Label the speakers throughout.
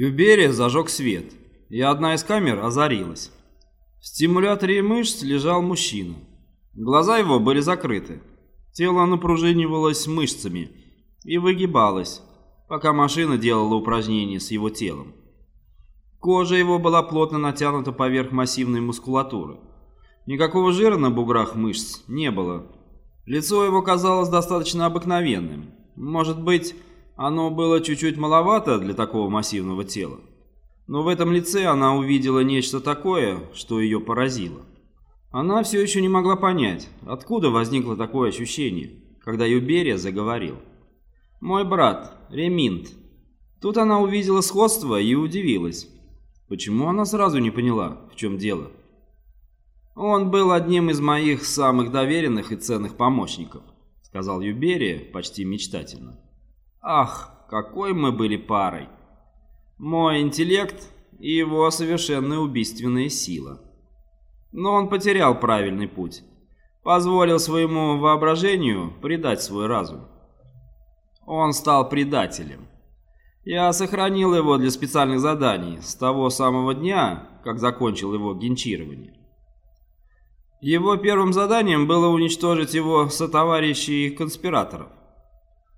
Speaker 1: Юберия зажег свет, и одна из камер озарилась. В стимуляторе мышц лежал мужчина. Глаза его были закрыты. Тело напружинивалось мышцами и выгибалось, пока машина делала упражнения с его телом. Кожа его была плотно натянута поверх массивной мускулатуры. Никакого жира на буграх мышц не было. Лицо его казалось достаточно обыкновенным. Может быть, оно было чуть-чуть маловато для такого массивного тела. Но в этом лице она увидела нечто такое, что ее поразило. Она все еще не могла понять, откуда возникло такое ощущение, когда Юберия заговорил. «Мой брат, Реминт». Тут она увидела сходство и удивилась. Почему она сразу не поняла, в чем дело? «Он был одним из моих самых доверенных и ценных помощников», сказал Юберия почти мечтательно. «Ах, какой мы были парой! Мой интеллект и его совершенно убийственная сила». Но он потерял правильный путь. Позволил своему воображению предать свой разум. Он стал предателем. Я сохранил его для специальных заданий с того самого дня, как закончил его генчирование. Его первым заданием было уничтожить его сотоварищей конспираторов.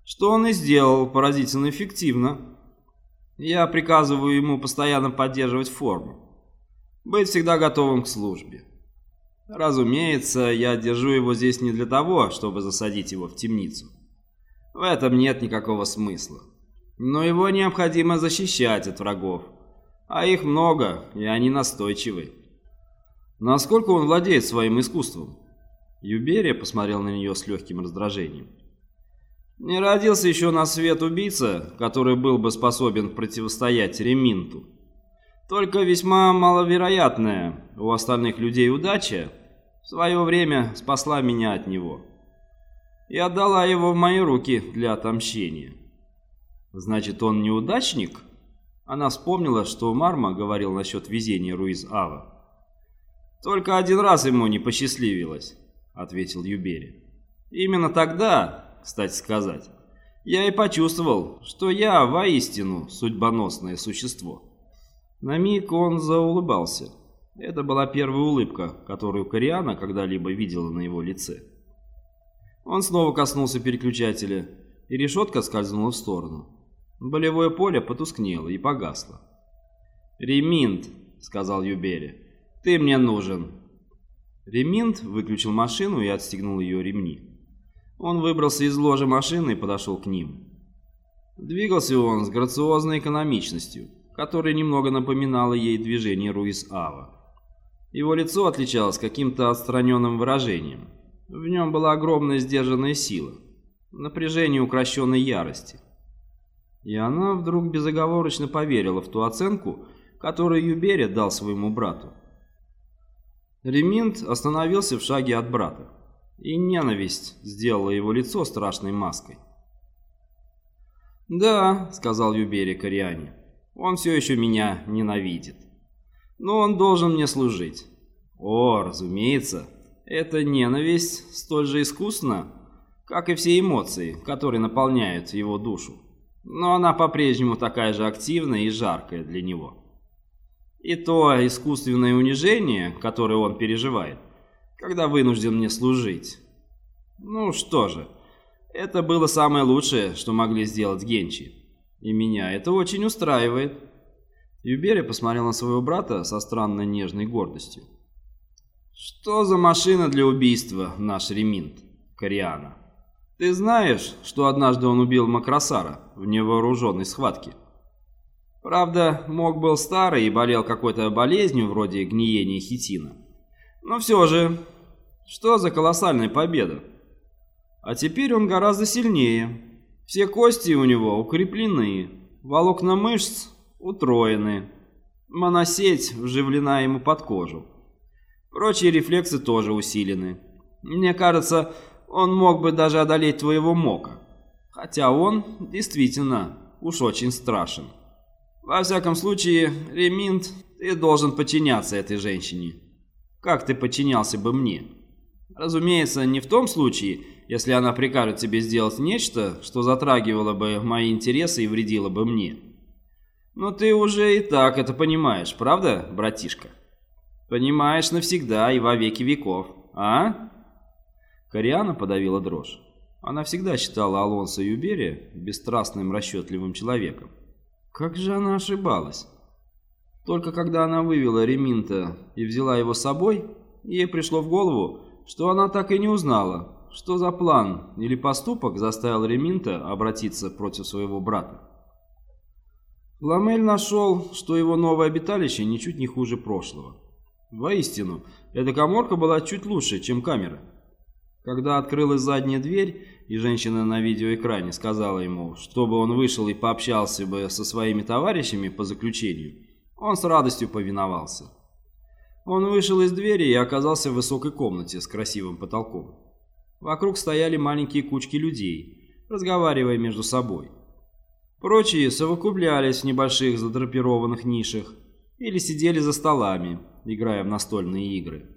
Speaker 1: Что он и сделал поразительно эффективно. Я приказываю ему постоянно поддерживать форму быть всегда готовым к службе. Разумеется, я держу его здесь не для того, чтобы засадить его в темницу. В этом нет никакого смысла. Но его необходимо защищать от врагов. А их много, и они настойчивы. Насколько он владеет своим искусством? Юберия посмотрел на нее с легким раздражением. Не родился еще на свет убийца, который был бы способен противостоять Реминту. Только весьма маловероятная у остальных людей удача в свое время спасла меня от него. И отдала его в мои руки для отомщения. Значит, он неудачник? Она вспомнила, что Марма говорил насчет везения Руиз-Ава. «Только один раз ему не посчастливилось», — ответил Юбери. «Именно тогда, кстати сказать, я и почувствовал, что я воистину судьбоносное существо». На миг он заулыбался. Это была первая улыбка, которую Кориана когда-либо видела на его лице. Он снова коснулся переключателя, и решетка скользнула в сторону. Болевое поле потускнело и погасло. «Реминт», — сказал Юбери, — «ты мне нужен». Реминт выключил машину и отстегнул ее ремни. Он выбрался из ложа машины и подошел к ним. Двигался он с грациозной экономичностью которое немного напоминало ей движение Руис-Ава. Его лицо отличалось каким-то отстраненным выражением. В нем была огромная сдержанная сила, напряжение укращенной ярости. И она вдруг безоговорочно поверила в ту оценку, которую Юбери дал своему брату. Реминт остановился в шаге от брата, и ненависть сделала его лицо страшной маской. «Да», — сказал Юбери Кориане, он все еще меня ненавидит. Но он должен мне служить. О, разумеется, эта ненависть столь же искусна, как и все эмоции, которые наполняют его душу. Но она по-прежнему такая же активная и жаркая для него. И то искусственное унижение, которое он переживает, когда вынужден мне служить. Ну что же, это было самое лучшее, что могли сделать Генчи. И меня это очень устраивает. Юбери посмотрел на своего брата со странной нежной гордостью. «Что за машина для убийства, наш реминт, Кориана? Ты знаешь, что однажды он убил Макросара в невооруженной схватке? Правда, Мок был старый и болел какой-то болезнью вроде гниения хитина. Но все же, что за колоссальная победа? А теперь он гораздо сильнее». Все кости у него укреплены, волокна мышц утроены, моносеть вживлена ему под кожу. Прочие рефлексы тоже усилены. Мне кажется, он мог бы даже одолеть твоего Мока. Хотя он, действительно, уж очень страшен. Во всяком случае, Реминт, ты должен подчиняться этой женщине. Как ты подчинялся бы мне? Разумеется, не в том случае, если она прикажет тебе сделать нечто, что затрагивало бы мои интересы и вредило бы мне. Но ты уже и так это понимаешь, правда, братишка? Понимаешь навсегда и во веки веков, а?» Кориана подавила дрожь. Она всегда считала Алонса Юбери бесстрастным, расчетливым человеком. Как же она ошибалась? Только когда она вывела Реминта и взяла его с собой, ей пришло в голову, что она так и не узнала, что за план или поступок заставил Реминта обратиться против своего брата. Ламель нашел, что его новое обиталище ничуть не хуже прошлого. Воистину, эта коморка была чуть лучше, чем камера. Когда открылась задняя дверь, и женщина на видеоэкране сказала ему, чтобы он вышел и пообщался бы со своими товарищами по заключению, он с радостью повиновался. Он вышел из двери и оказался в высокой комнате с красивым потолком. Вокруг стояли маленькие кучки людей, разговаривая между собой. Прочие совокуплялись в небольших задрапированных нишах или сидели за столами, играя в настольные игры.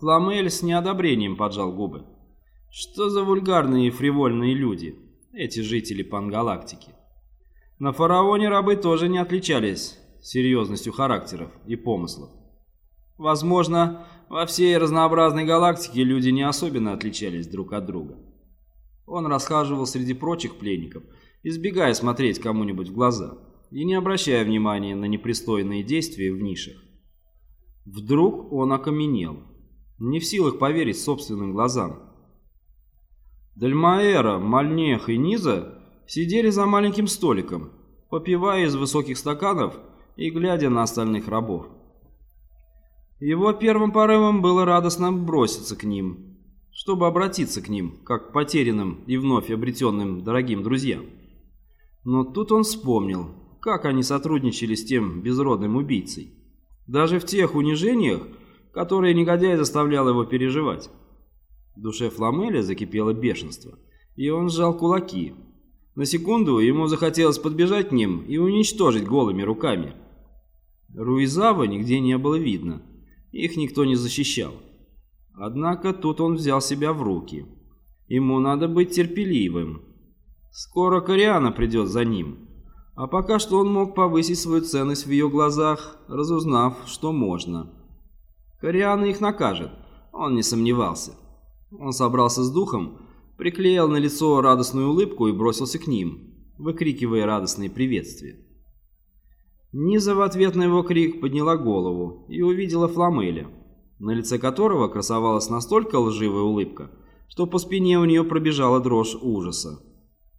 Speaker 1: Фламель с неодобрением поджал губы. Что за вульгарные и фривольные люди, эти жители Пангалактики. На фараоне рабы тоже не отличались серьезностью характеров и помыслов. Возможно, во всей разнообразной галактике люди не особенно отличались друг от друга. Он расхаживал среди прочих пленников, избегая смотреть кому-нибудь в глаза и не обращая внимания на непристойные действия в нишах. Вдруг он окаменел, не в силах поверить собственным глазам. Дальмаэра, Мальнех и Низа сидели за маленьким столиком, попивая из высоких стаканов и глядя на остальных рабов. Его первым порывом было радостно броситься к ним, чтобы обратиться к ним, как к потерянным и вновь обретенным дорогим друзьям. Но тут он вспомнил, как они сотрудничали с тем безродным убийцей. Даже в тех унижениях, которые негодяй заставлял его переживать. В душе Фламеля закипело бешенство, и он сжал кулаки. На секунду ему захотелось подбежать к ним и уничтожить голыми руками. Руизава нигде не было видно, их никто не защищал. Однако тут он взял себя в руки. Ему надо быть терпеливым. Скоро Кориана придет за ним. А пока что он мог повысить свою ценность в ее глазах, разузнав, что можно. Кориана их накажет, он не сомневался. Он собрался с духом, приклеил на лицо радостную улыбку и бросился к ним, выкрикивая радостные приветствия. Низа в ответ на его крик подняла голову и увидела Фламеля, на лице которого красовалась настолько лживая улыбка, что по спине у нее пробежала дрожь ужаса.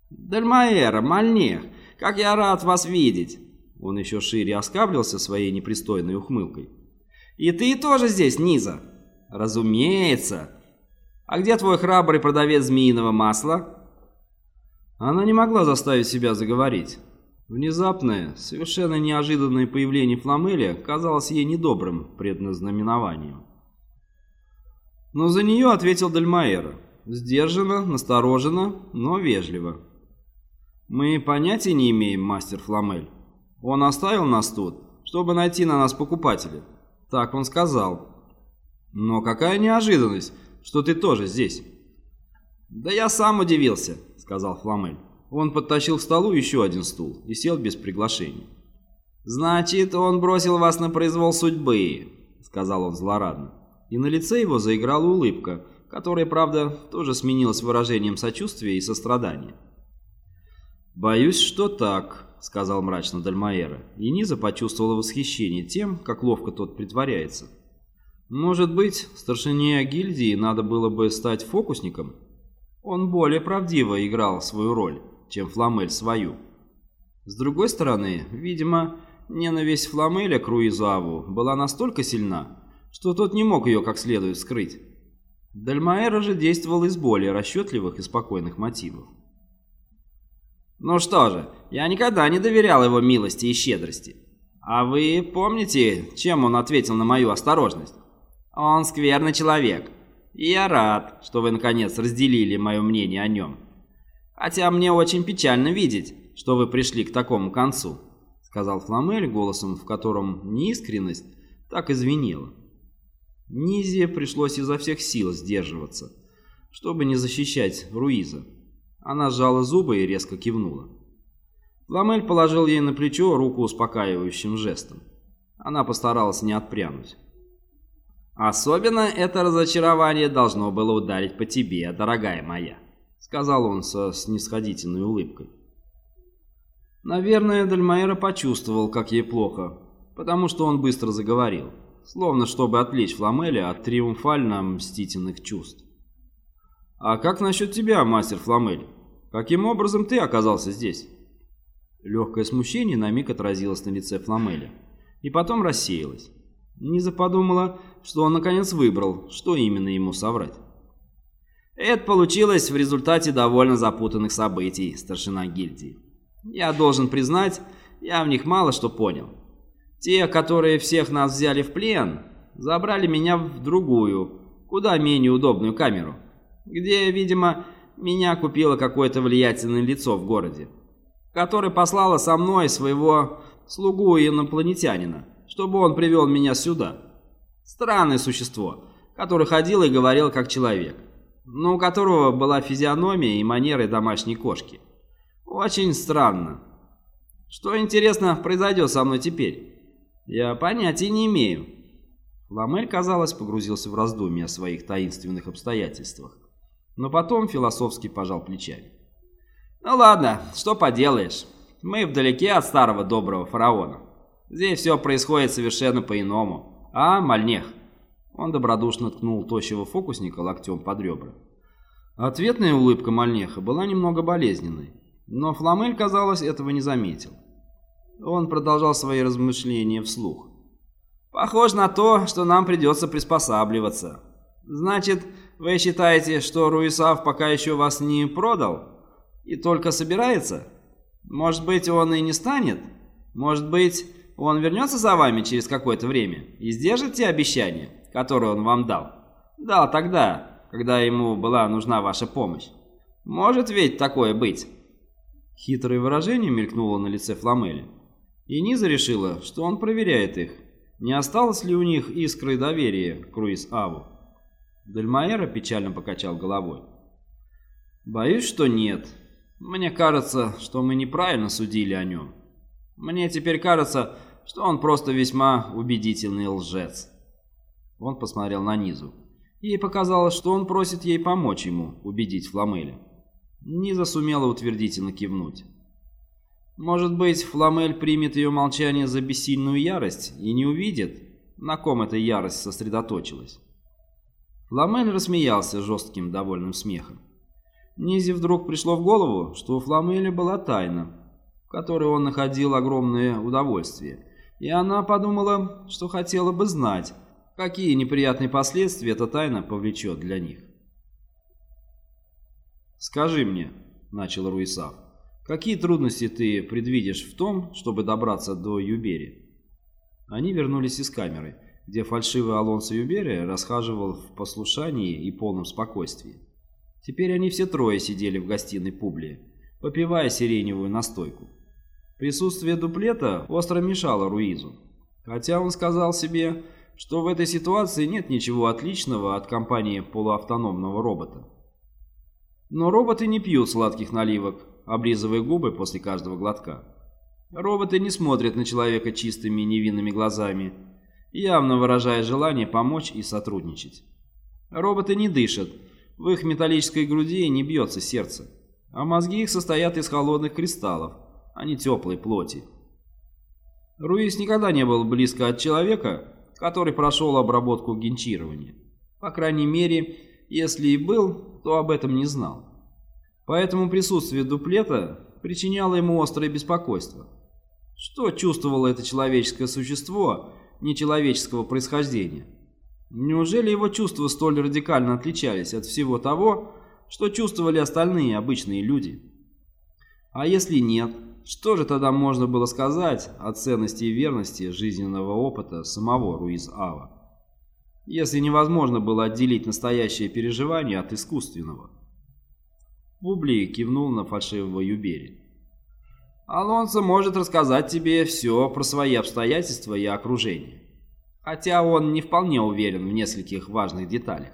Speaker 1: «Дальмаэра, Мальнех, как я рад вас видеть!» Он еще шире оскаблился своей непристойной ухмылкой. «И ты тоже здесь, Низа?» «Разумеется!» «А где твой храбрый продавец змеиного масла?» Она не могла заставить себя заговорить. Внезапное, совершенно неожиданное появление Фламеля казалось ей недобрым предназнаменованием. Но за нее ответил Дальмаэра. Сдержанно, настороженно, но вежливо. «Мы понятия не имеем, мастер Фламель. Он оставил нас тут, чтобы найти на нас покупателя. Так он сказал. Но какая неожиданность, что ты тоже здесь». «Да я сам удивился», — сказал Фламель. Он подтащил к столу еще один стул и сел без приглашения. «Значит, он бросил вас на произвол судьбы», — сказал он злорадно. И на лице его заиграла улыбка, которая, правда, тоже сменилась выражением сочувствия и сострадания. «Боюсь, что так», — сказал мрачно Дальмаэра, и Низа почувствовала восхищение тем, как ловко тот притворяется. «Может быть, старшине гильдии надо было бы стать фокусником? Он более правдиво играл свою роль» чем Фламель свою. С другой стороны, видимо, ненависть Фламеля к Руизаву была настолько сильна, что тот не мог ее как следует скрыть. Дальмаэра же действовал из более расчетливых и спокойных мотивов. «Ну что же, я никогда не доверял его милости и щедрости. А вы помните, чем он ответил на мою осторожность? Он скверный человек. И я рад, что вы наконец разделили мое мнение о нем. Хотя мне очень печально видеть, что вы пришли к такому концу», — сказал Фламель голосом, в котором неискренность так извинила. Низе пришлось изо всех сил сдерживаться, чтобы не защищать Руиза. Она сжала зубы и резко кивнула. Фламель положил ей на плечо руку успокаивающим жестом. Она постаралась не отпрянуть. «Особенно это разочарование должно было ударить по тебе, дорогая моя», сказал он со снисходительной улыбкой. Наверное, Дальмайера почувствовал, как ей плохо, потому что он быстро заговорил, словно чтобы отвлечь Фламеля от триумфально мстительных чувств. «А как насчет тебя, мастер Фламель? Каким образом ты оказался здесь?» Легкое смущение на миг отразилось на лице Фламеля и потом рассеялось. Низа подумала, что он наконец выбрал, что именно ему соврать. Это получилось в результате довольно запутанных событий, старшина гильдии. Я должен признать, я в них мало что понял. Те, которые всех нас взяли в плен, забрали меня в другую, куда менее удобную камеру, где, видимо, меня купило какое-то влиятельное лицо в городе, которое послало со мной своего слугу-инопланетянина, чтобы он привел меня сюда. Странное существо, которое ходило и говорил как человек, но у которого была физиономия и манеры домашней кошки. Очень странно. Что, интересно, произойдет со мной теперь? Я понятия не имею. Ламель, казалось, погрузился в раздумья о своих таинственных обстоятельствах. Но потом философски пожал плечами. «Ну ладно, что поделаешь. Мы вдалеке от старого доброго фараона. Здесь все происходит совершенно по-иному. А, Мальнех?» Он добродушно ткнул тощего фокусника локтем под ребра. Ответная улыбка Мальнеха была немного болезненной. Но Фламель, казалось, этого не заметил. Он продолжал свои размышления вслух. «Похоже на то, что нам придется приспосабливаться. Значит, вы считаете, что Руисав пока еще вас не продал? И только собирается? Может быть, он и не станет? Может быть, он вернется за вами через какое-то время и сдержит те обещания, которые он вам дал? Дал тогда, когда ему была нужна ваша помощь. Может ведь такое быть?» Хитрое выражение мелькнуло на лице Фламели. И Низа решила, что он проверяет их, не осталось ли у них искры доверия к Руис-Аву. Дельмаэра печально покачал головой. «Боюсь, что нет. Мне кажется, что мы неправильно судили о нем. Мне теперь кажется, что он просто весьма убедительный лжец». Он посмотрел на Низу. Ей показалось, что он просит ей помочь ему убедить Фламеля. Низа сумела утвердительно кивнуть. Может быть, Фламель примет ее молчание за бессильную ярость и не увидит, на ком эта ярость сосредоточилась. Фламель рассмеялся жестким довольным смехом. Низе вдруг пришло в голову, что у Фламеля была тайна, в которой он находил огромное удовольствие, и она подумала, что хотела бы знать, какие неприятные последствия эта тайна повлечет для них. «Скажи мне», — начал Руисав, — «какие трудности ты предвидишь в том, чтобы добраться до Юбери?» Они вернулись из камеры, где фальшивый Алонсо Юбери расхаживал в послушании и полном спокойствии. Теперь они все трое сидели в гостиной Публии, попивая сиреневую настойку. Присутствие дуплета остро мешало Руизу, хотя он сказал себе, что в этой ситуации нет ничего отличного от компании полуавтономного робота. Но роботы не пьют сладких наливок, облизывая губы после каждого глотка. Роботы не смотрят на человека чистыми невинными глазами, явно выражая желание помочь и сотрудничать. Роботы не дышат, в их металлической груди не бьется сердце, а мозги их состоят из холодных кристаллов, а не теплой плоти. Руис никогда не был близко от человека, который прошел обработку генчирования. По крайней мере, если и был, то об этом не знал. Поэтому присутствие дуплета причиняло ему острое беспокойство. Что чувствовало это человеческое существо нечеловеческого происхождения? Неужели его чувства столь радикально отличались от всего того, что чувствовали остальные обычные люди? А если нет, что же тогда можно было сказать о ценности и верности жизненного опыта самого Руиз-Ава? если невозможно было отделить настоящее переживание от искусственного. Публий кивнул на фальшивого Юбери. «Алонсо может рассказать тебе все про свои обстоятельства и окружение, хотя он не вполне уверен в нескольких важных деталях.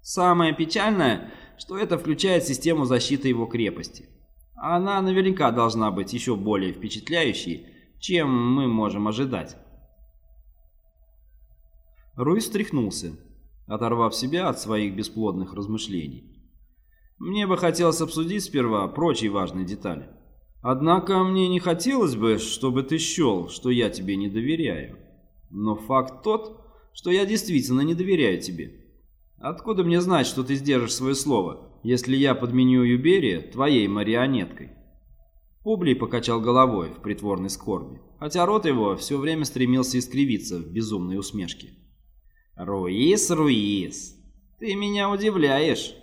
Speaker 1: Самое печальное, что это включает систему защиты его крепости. Она наверняка должна быть еще более впечатляющей, чем мы можем ожидать. Руис встряхнулся, оторвав себя от своих бесплодных размышлений. Мне бы хотелось обсудить сперва прочие важные детали. Однако мне не хотелось бы, чтобы ты счел, что я тебе не доверяю. Но факт тот, что я действительно не доверяю тебе. Откуда мне знать, что ты сдержишь свое слово, если я подменю Юберия твоей марионеткой?» Публий покачал головой в притворной скорби, хотя рот его все время стремился искривиться в безумной усмешке. «Руис, Руис, ты меня удивляешь.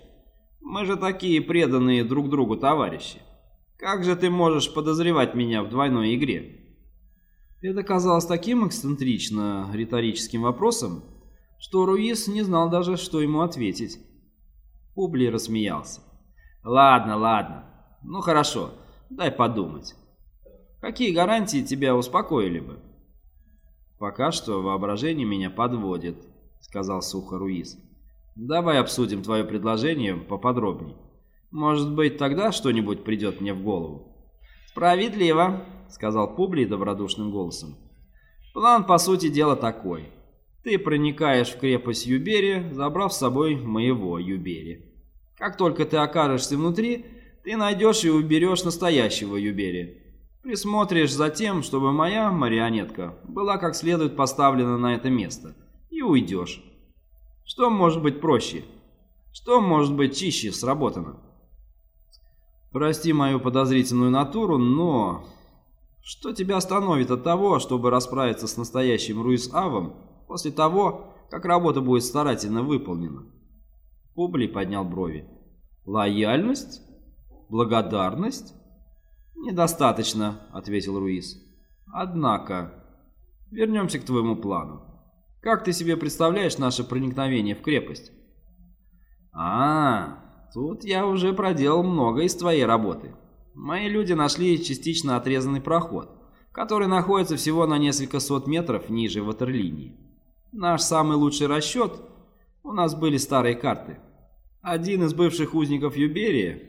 Speaker 1: Мы же такие преданные друг другу товарищи. Как же ты можешь подозревать меня в двойной игре?» Это казалось таким эксцентрично риторическим вопросом, что Руис не знал даже, что ему ответить. Публи рассмеялся. «Ладно, ладно. Ну хорошо, дай подумать. Какие гарантии тебя успокоили бы?» «Пока что воображение меня подводит», — сказал сухо Руис. «Давай обсудим твое предложение поподробнее. Может быть, тогда что-нибудь придет мне в голову?» «Справедливо», — сказал Публий добродушным голосом. «План, по сути дела, такой. Ты проникаешь в крепость Юбери, забрав с собой моего Юбери. Как только ты окажешься внутри, ты найдешь и уберешь настоящего Юбери. Присмотришь за тем, чтобы моя марионетка была как следует поставлена на это место, и уйдешь. Что может быть проще? Что может быть чище сработано? Прости мою подозрительную натуру, но... Что тебя остановит от того, чтобы расправиться с настоящим Руис-Авом после того, как работа будет старательно выполнена. Публий поднял брови. «Лояльность? Благодарность?» «Недостаточно», — ответил Руис. «Однако, вернемся к твоему плану. Как ты себе представляешь наше проникновение в крепость?» «А, тут я уже проделал много из твоей работы. Мои люди нашли частично отрезанный проход, который находится всего на несколько сот метров ниже ватерлинии. Наш самый лучший расчет – у нас были старые карты. Один из бывших узников Юберии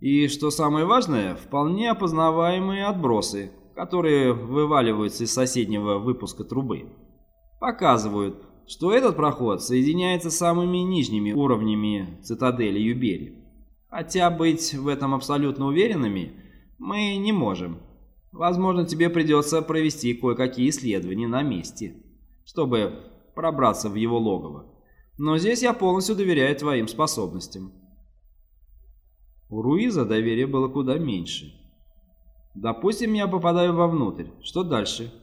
Speaker 1: и, что самое важное, вполне опознаваемые отбросы, которые вываливаются из соседнего выпуска трубы. Показывают, что этот проход соединяется с самыми нижними уровнями цитадели Юбери. Хотя быть в этом абсолютно уверенными мы не можем. Возможно, тебе придется провести кое-какие исследования на месте чтобы пробраться в его логово. Но здесь я полностью доверяю твоим способностям. У Руиза доверия было куда меньше. Допустим, я попадаю вовнутрь. Что дальше?